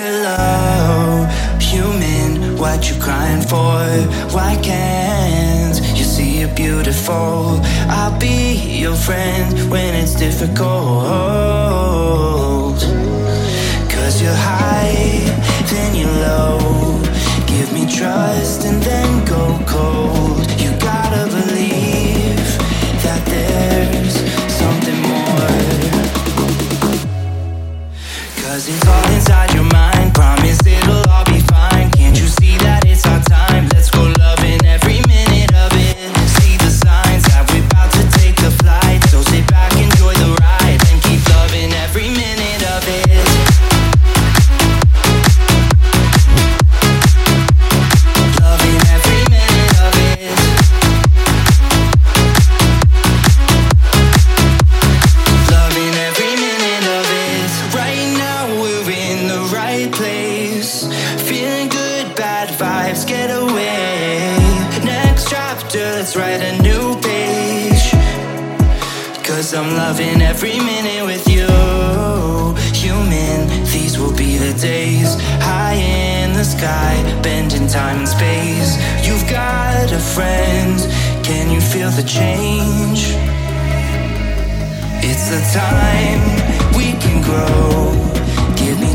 Hello, human, what you crying for? Why can't you see you're beautiful? I'll be your friend when it's difficult. Cause you're high, then you're low. Give me trust and then go cold. You gotta believe that there's something more. Cause it's all inside your place. Feeling good, bad vibes get away. Next chapter, let's write a new page. Cause I'm loving every minute with you. Human, these will be the days. High in the sky, bending time and space. You've got a friend. Can you feel the change? It's the time we can grow. Give me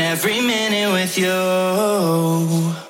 every minute with you.